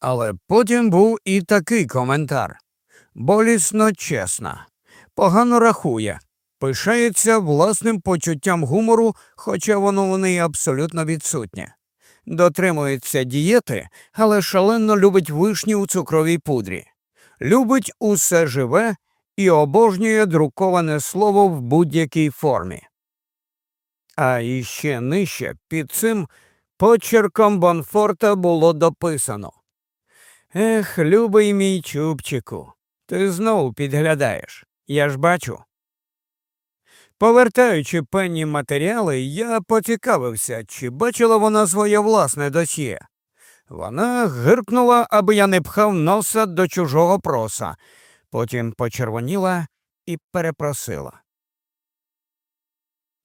Але потім був і такий коментар болісно чесна погано рахує, пишається власним почуттям гумору, хоча воно в неї абсолютно відсутнє. Дотримується дієти, але шалено любить вишні у цукровій пудрі, любить усе живе і обожнює друковане слово в будь-якій формі. А іще нижче під цим почерком Бонфорта було дописано Ех, любий мій чубчику, ти знову підглядаєш. Я ж бачу. Повертаючи пенні матеріали, я поцікавився, чи бачила вона своє власне досьє. Вона гиркнула, аби я не пхав носа до чужого проса, потім почервоніла і перепросила.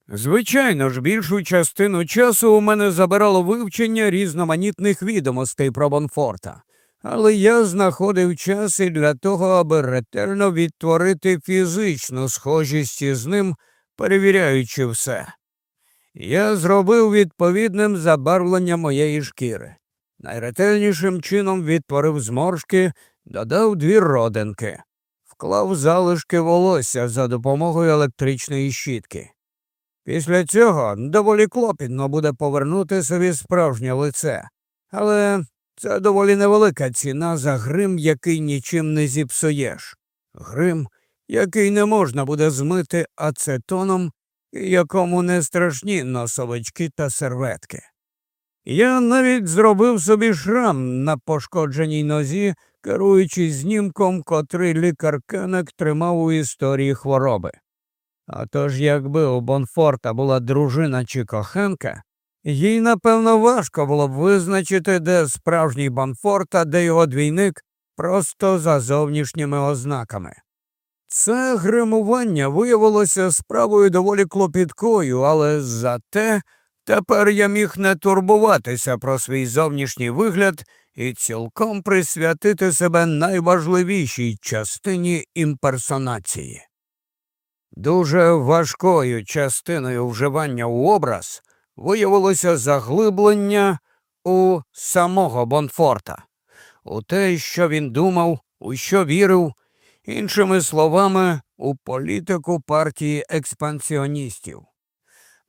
Звичайно ж, більшу частину часу у мене забирало вивчення різноманітних відомостей про Бонфорта, але я знаходив час і для того, аби ретельно відтворити фізичну схожість із ним, перевіряючи все. Я зробив відповідним забарвлення моєї шкіри. Найретельнішим чином відтворив зморшки, додав дві родинки, вклав залишки волосся за допомогою електричної щітки. Після цього доволі клопітно буде повернути собі справжнє лице, але це доволі невелика ціна за грим, який нічим не зіпсуєш. Грим, який не можна буде змити ацетоном, якому не страшні носовички та серветки. Я навіть зробив собі шрам на пошкодженій нозі, керуючись знімком, котрий лікар Кенек тримав у історії хвороби. А тож, якби у Бонфорта була дружина чи коханка, їй, напевно, важко було б визначити, де справжній Бонфорт, а де його двійник просто за зовнішніми ознаками. Це гримування виявилося справою доволі клопіткою, але зате тепер я міг не турбуватися про свій зовнішній вигляд і цілком присвятити себе найважливішій частині імперсонації. Дуже важкою частиною вживання у образ виявилося заглиблення у самого Бонфорта, у те, що він думав, у що вірив, іншими словами, у політику партії експансіоністів.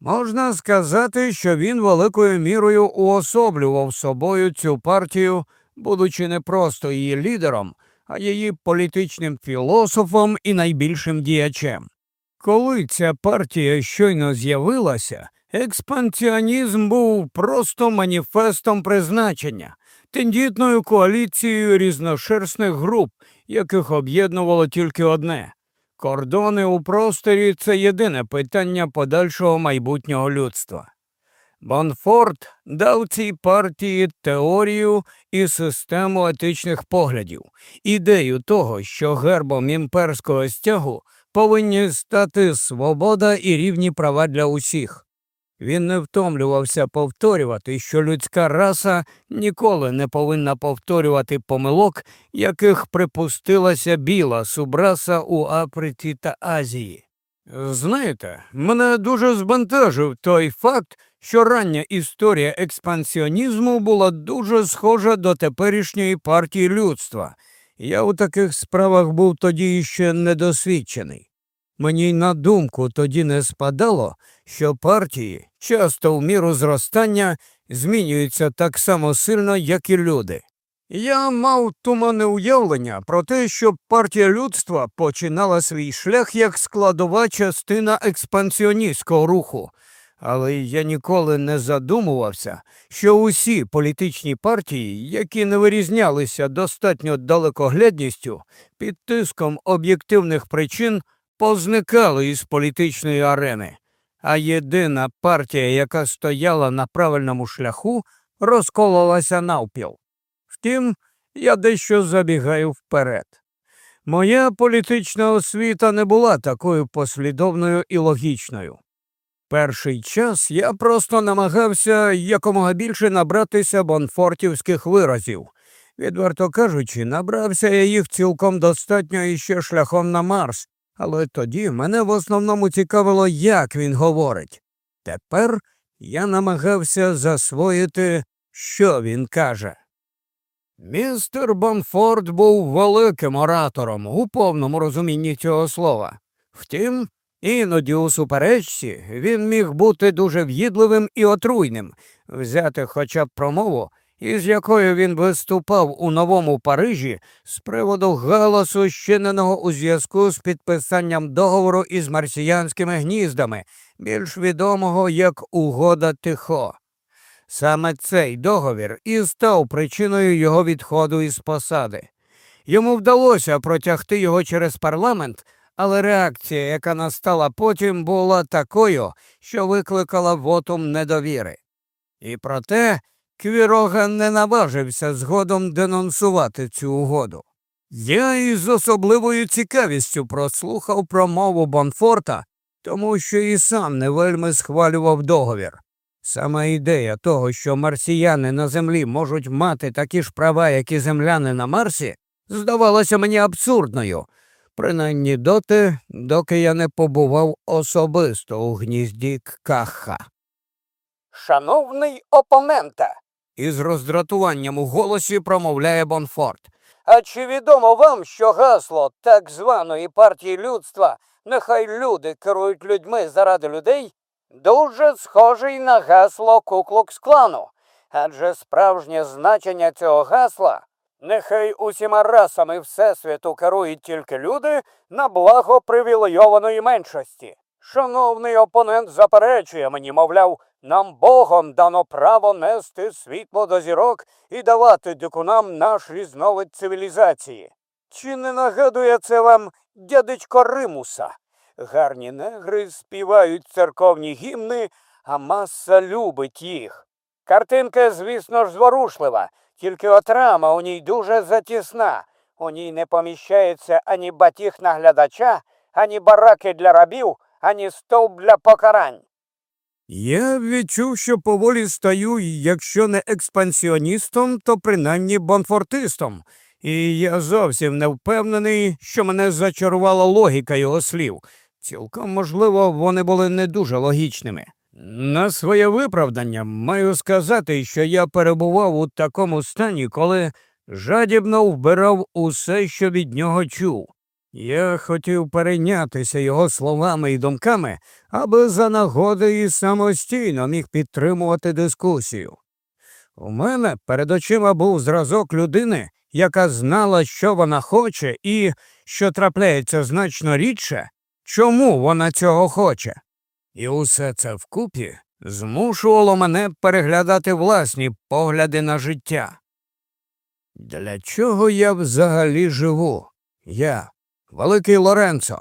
Можна сказати, що він великою мірою уособлював собою цю партію, будучи не просто її лідером, а її політичним філософом і найбільшим діячем. Коли ця партія щойно з'явилася, експансіонізм був просто маніфестом призначення, тендітною коаліцією різношерстних груп, яких об'єднувало тільки одне кордони у просторі це єдине питання подальшого майбутнього людства. Бонфорд дав цій партії теорію і систему етичних поглядів, ідею того, що гербом імперського стягу повинні стати свобода і рівні права для усіх. Він не втомлювався повторювати, що людська раса ніколи не повинна повторювати помилок, яких припустилася біла субраса у Африці та Азії. Знаєте, мене дуже збентежив той факт, що рання історія експансіонізму була дуже схожа до теперішньої партії людства. Я у таких справах був тоді ще недосвідчений. Мені й на думку тоді не спадало, що партії часто в міру зростання змінюються так само сильно, як і люди. Я мав тумане уявлення про те, що партія людства починала свій шлях як складова частина експансіоністського руху, але я ніколи не задумувався, що усі політичні партії, які не вирізнялися достатньо далекоглядністю, під тиском об'єктивних причин позникали із політичної арени, а єдина партія, яка стояла на правильному шляху, розкололася навпіл. Втім, я дещо забігаю вперед. Моя політична освіта не була такою послідовною і логічною. Перший час я просто намагався якомога більше набратися бонфортівських виразів. Відверто кажучи, набрався я їх цілком достатньо іще шляхом на Марс, але тоді мене в основному цікавило, як він говорить. Тепер я намагався засвоїти, що він каже. Містер Бонфорд був великим оратором у повному розумінні цього слова. Втім, іноді у суперечці він міг бути дуже в'їдливим і отруйним, взяти хоча б промову, із якою він виступав у новому Парижі з приводу галасу, щиненого у зв'язку з підписанням договору із марсіянськими гніздами, більш відомого як Угода Тихо. Саме цей договір і став причиною його відходу із посади. Йому вдалося протягти його через парламент, але реакція, яка настала потім, була такою, що викликала вотум недовіри. І проте Квіроган не наважився згодом денонсувати цю угоду. Я із особливою цікавістю прослухав промову Бонфорта тому що і сам не вельми схвалював договір. Сама ідея того, що марсіяни на землі можуть мати такі ж права, як і земляни на Марсі, здавалася мені абсурдною, принаймні доти, доки я не побував особисто у гнізді Каха. Шановний опоненте, із роздратуванням у голосі промовляє Бонфорд. А чи відомо вам, що гасло так званої партії людства нехай люди керують людьми заради людей? Дуже схожий на гасло Куклукс-клану, адже справжнє значення цього гасла нехай усіма расами Всесвіту керують тільки люди на благо привілейованої меншості. Шановний опонент заперечує мені, мовляв, нам Богом дано право нести світло до зірок і давати дикунам наш різновид цивілізації. Чи не нагадує це вам дядечко Римуса? Гарні негри співають церковні гімни, а маса любить їх. Картинка, звісно ж, зворушлива, тільки отрама у ній дуже затісна. У ній не поміщається ані батіг наглядача, ані бараки для рабів, ані стовп для покарань. Я відчув, що поволі стаю, якщо не експансіоністом, то принаймні бонфортистом, і я зовсім не впевнений, що мене зачарувала логіка його слів. Цілком можливо, вони були не дуже логічними. На своє виправдання маю сказати, що я перебував у такому стані, коли жадібно вбирав усе, що від нього чув. Я хотів перейнятися його словами і думками, аби за нагоди і самостійно міг підтримувати дискусію. У мене перед очима був зразок людини, яка знала, що вона хоче, і, що трапляється значно рідше, чому вона цього хоче. І усе це вкупі змушувало мене переглядати власні погляди на життя. Для чого я взагалі живу? Я, великий Лоренцо,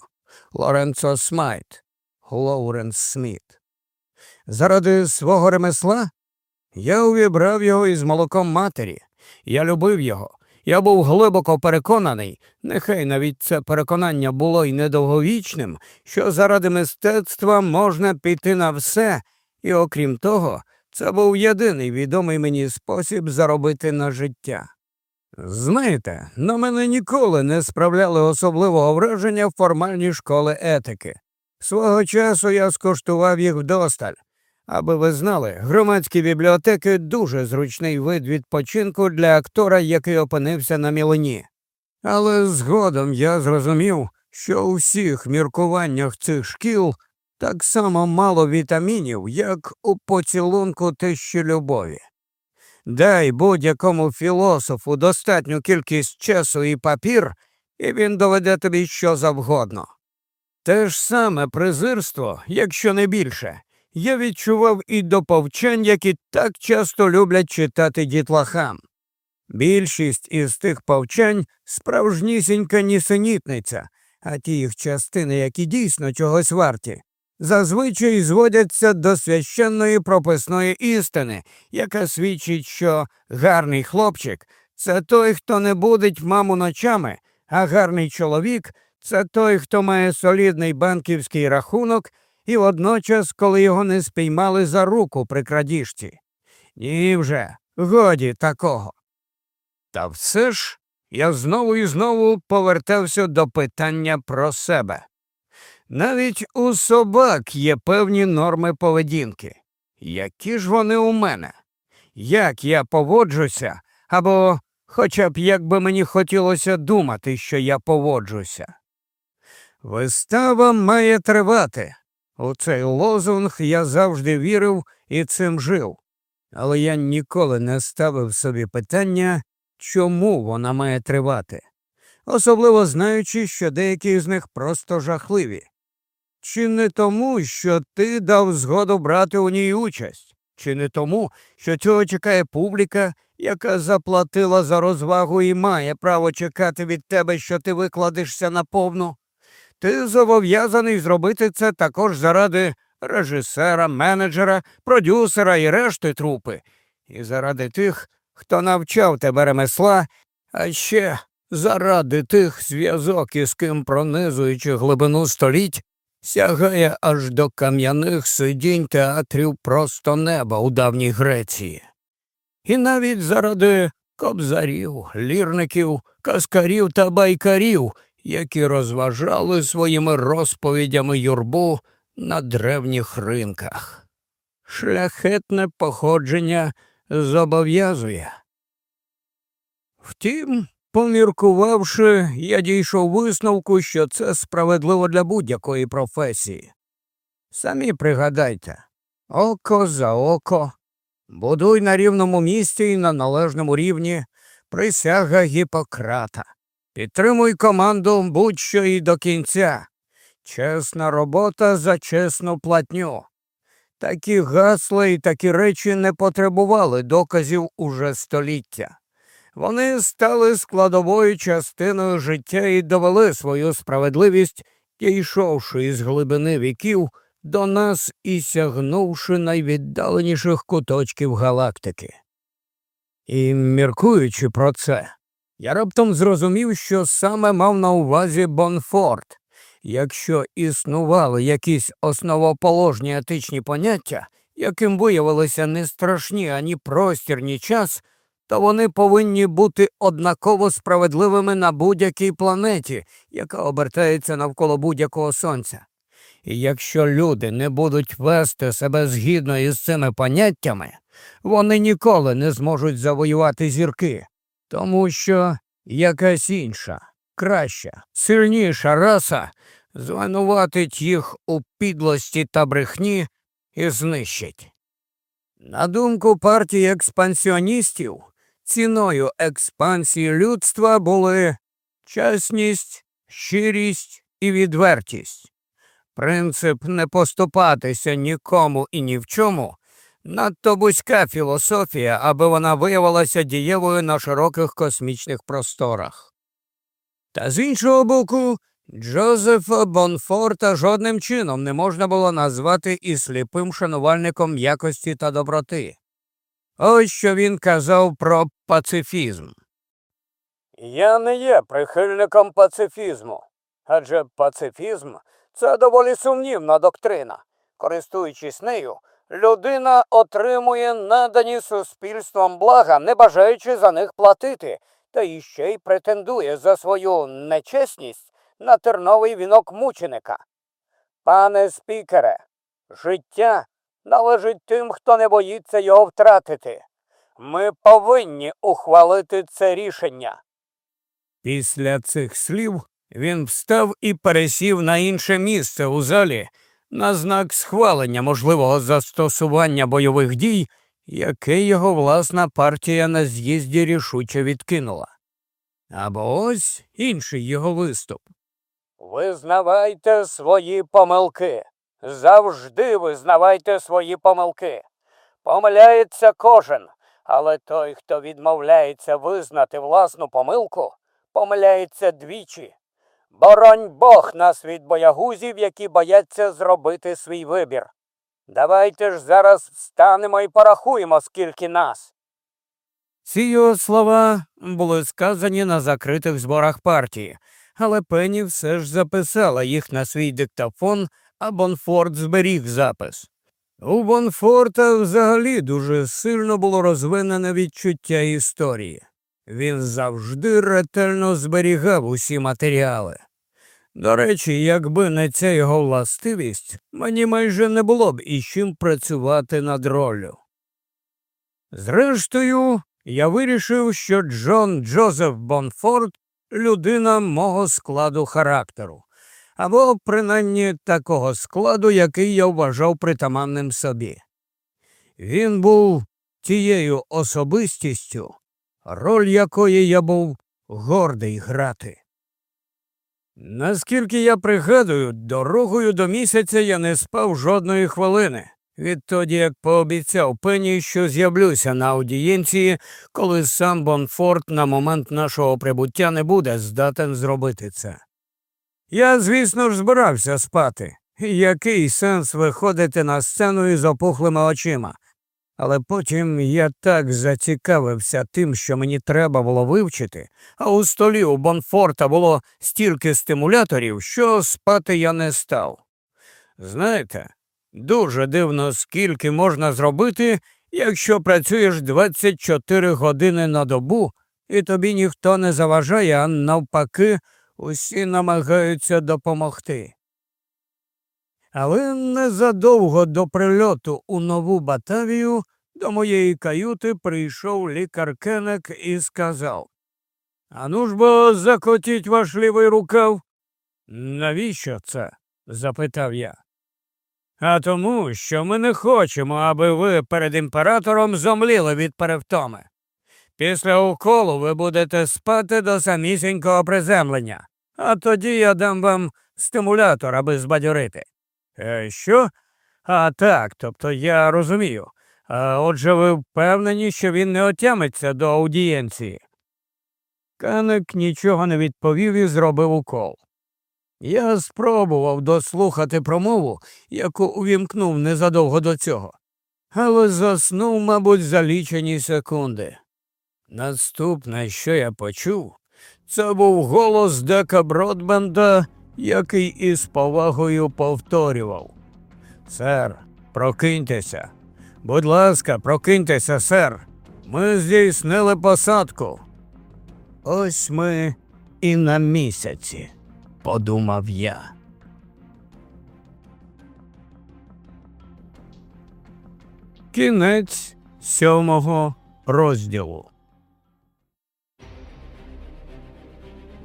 Лоренцо Смайт, Лоуренс Сміт. Заради свого ремесла я увібрав його із молоком матері. Я любив його. Я був глибоко переконаний, нехай навіть це переконання було й недовговічним, що заради мистецтва можна піти на все, і окрім того, це був єдиний відомий мені спосіб заробити на життя. Знаєте, на мене ніколи не справляли особливого враження формальні школи етики. Свого часу я скуштував їх вдосталь. Аби ви знали, громадські бібліотеки дуже зручний вид відпочинку для актора, який опинився на мілені. Але згодом я зрозумів, що у всіх міркуваннях цих шкіл так само мало вітамінів, як у поцілунку тещі любові. Дай будь-якому філософу достатню кількість часу і папір, і він доведе тобі що завгодно. Те ж саме презирство, якщо не більше, я відчував і до повчань, які так часто люблять читати дітлахам. Більшість із тих повчань справжнісінька нісенітниця, а ті їх частини, які дійсно чогось варті, зазвичай зводяться до священної прописної істини, яка свідчить, що гарний хлопчик це той, хто не будить маму ночами, а гарний чоловік це той, хто має солідний банківський рахунок і водночас, коли його не спіймали за руку при крадіжці. Ні вже, годі такого. Та все ж я знову і знову повертався до питання про себе. Навіть у собак є певні норми поведінки. Які ж вони у мене? Як я поводжуся, або хоча б як би мені хотілося думати, що я поводжуся. Вистава має тривати, у цей лозунг я завжди вірив і цим жив, але я ніколи не ставив собі питання, чому вона має тривати, особливо знаючи, що деякі з них просто жахливі. Чи не тому, що ти дав згоду брати у ній участь, чи не тому, що цього чекає публіка, яка заплатила за розвагу і має право чекати від тебе, що ти викладешся наповну? Ти зобов'язаний зробити це також заради режисера, менеджера, продюсера і решти трупи, і заради тих, хто навчав тебе ремесла, а ще заради тих зв'язок, із ким, пронизуючи глибину століть, сягає аж до кам'яних сидінь театрів просто неба у давній Греції. І навіть заради кобзарів, лірників, каскарів та байкарів, які розважали своїми розповідями юрбу на древніх ринках. Шляхетне походження зобов'язує. Втім, поміркувавши, я дійшов висновку, що це справедливо для будь-якої професії. Самі пригадайте око за око, будуй на рівному місці і на належному рівні присяга Гіппократа. Підтримуй команду будь-що і до кінця. Чесна робота за чесну платню. Такі гасла і такі речі не потребували доказів уже століття. Вони стали складовою частиною життя і довели свою справедливість, дійшовши із глибини віків до нас і сягнувши найвіддаленіших куточків галактики. І міркуючи про це, я раптом зрозумів, що саме мав на увазі Бонфорт. Якщо існували якісь основоположні етичні поняття, яким виявилися не страшні ані простір, ні час, то вони повинні бути однаково справедливими на будь-якій планеті, яка обертається навколо будь-якого сонця. І якщо люди не будуть вести себе згідно із цими поняттями, вони ніколи не зможуть завоювати зірки, тому що якась інша, краща, сильніша раса звинуватить їх у підлості та брехні і знищить. На думку партії експансіоністів, ціною експансії людства були чесність, щирість і відвертість. Принцип не поступатися нікому і ні в чому надто вузька філософія, аби вона виявилася дієвою на широких космічних просторах. Та з іншого боку, Джозефа Бонфорта жодним чином не можна було назвати і сліпим шанувальником якості та доброти. Ось що він казав про пацифізм. Я не є прихильником пацифізму, адже пацифізм це доволі сумнівна доктрина. Користуючись нею, людина отримує надані суспільством блага, не бажаючи за них платити, та іще й претендує за свою нечесність на терновий вінок мученика. Пане спікере, життя належить тим, хто не боїться його втратити. Ми повинні ухвалити це рішення. Після цих слів він встав і пересів на інше місце у залі на знак схвалення можливого застосування бойових дій, яке його власна партія на з'їзді рішуче відкинула. Або ось інший його виступ. Визнавайте свої помилки. Завжди визнавайте свої помилки. Помиляється кожен, але той, хто відмовляється визнати власну помилку, помиляється двічі. Боронь Бог нас від боягузів, які бояться зробити свій вибір. Давайте ж зараз встанемо і порахуємо, скільки нас. Ці його слова були сказані на закритих зборах партії, але Пенні все ж записала їх на свій диктофон, а Бонфорд зберіг запис. У Бонфорта взагалі дуже сильно було розвинене відчуття історії. Він завжди ретельно зберігав усі матеріали. До речі, якби не ця його властивість, мені майже не було б із чим працювати над роллю. Зрештою, я вирішив, що Джон Джозеф Бонфорд людина мого складу характеру, або принаймні такого складу, який я вважав притаманним собі. Він був тією особистістю, роль якої я був гордий грати. Наскільки я пригадую, дорогою до місяця я не спав жодної хвилини, відтоді як пообіцяв пені, що з'явлюся на аудієнції, коли сам Бонфорт на момент нашого прибуття не буде здатен зробити це. Я, звісно ж, збирався спати. Який сенс виходити на сцену із опухлими очима? Але потім я так зацікавився тим, що мені треба було вивчити, а у столі у Бонфорта було стільки стимуляторів, що спати я не став. Знаєте, дуже дивно, скільки можна зробити, якщо працюєш 24 години на добу, і тобі ніхто не заважає, а навпаки, усі намагаються допомогти. Але незадовго до прильоту у нову Батавію до моєї каюти прийшов лікар Кенек і сказав Ану ж бо закотіть ваш лівий рукав. Навіщо це? запитав я. А тому, що ми не хочемо, аби ви перед імператором зомліли від перевтоми. Після уколу ви будете спати до самісінького приземлення, а тоді я дам вам стимулятор, аби збадьорити. Е, Що? А так, тобто я розумію. А Отже, ви впевнені, що він не отямиться до аудієнції. Каник нічого не відповів і зробив укол. Я спробував дослухати промову, яку увімкнув незадовго до цього, але заснув, мабуть, за лічені секунди. Наступне, що я почув, це був голос Дека Бродбенда, який із повагою повторював. Сер, прокиньтеся. Будь ласка, прокиньтеся, сер. Ми здійснили посадку. Ось ми і на місяці, подумав я. Кінець сьомого розділу.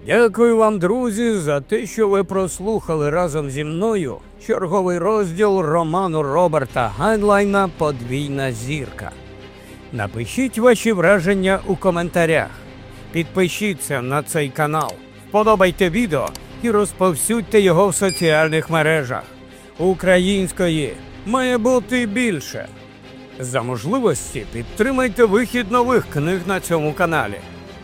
Дякую вам, друзі, за те, що ви прослухали разом зі мною черговий розділ роману Роберта Гайнлайна Подвійна зірка. Напишіть ваші враження у коментарях. Підпишіться на цей канал, вподобайте відео і розповсюдьте його в соціальних мережах. Української має бути більше. За можливості підтримайте вихід нових книг на цьому каналі.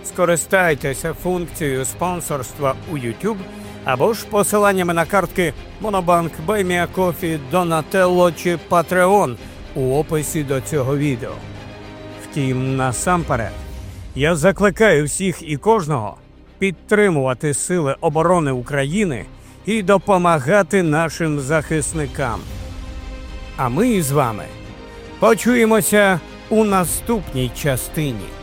Скористайтеся функцією спонсорства у YouTube або ж посиланнями на картки Monobank, BuyMeACoffee, Donatello чи Patreon у описі до цього відео. Втім, насамперед, я закликаю всіх і кожного підтримувати Сили оборони України і допомагати нашим захисникам. А ми з вами почуємося у наступній частині.